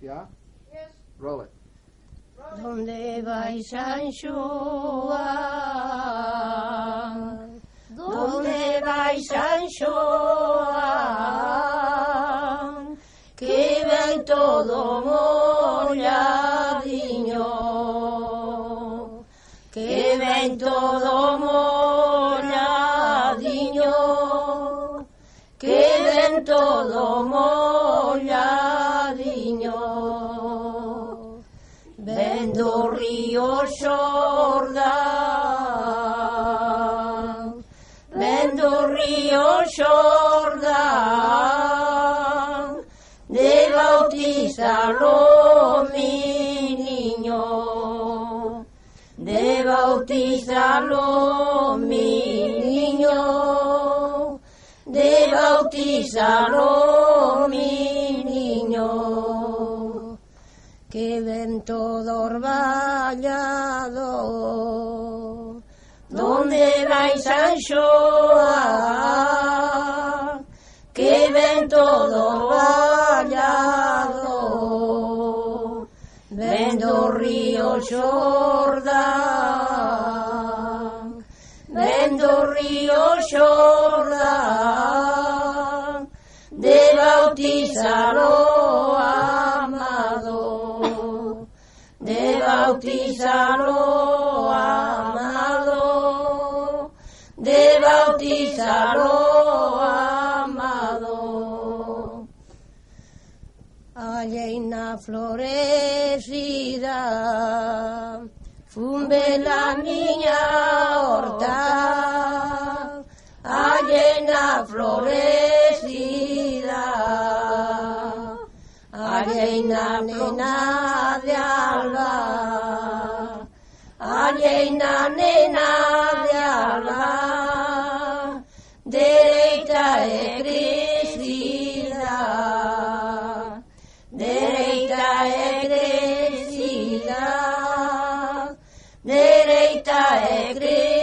Yeah? Yes. Roll it. Donde vai San Donde vai San Que ven todo molladiño. Que ven todo molladiño. Que ven todo molladiño. Cuando río sorda, vendo río sorda, de bautizarlo mi niño, de bautizarlo mi niño, de bautizarlo mi niño. que vento todo orvallado donde vais a que vento todo orvallado ven do río Xordán. Ven do río Xordán. De bautizarón de bautizarlo, amado, de bautizarlo, amado. Alleina florecida, fumbe la niña horta, alleina florecida. na nena de alba, alleina nena de alba, dereita e crecida, dereita e crecida, dereita e crecida.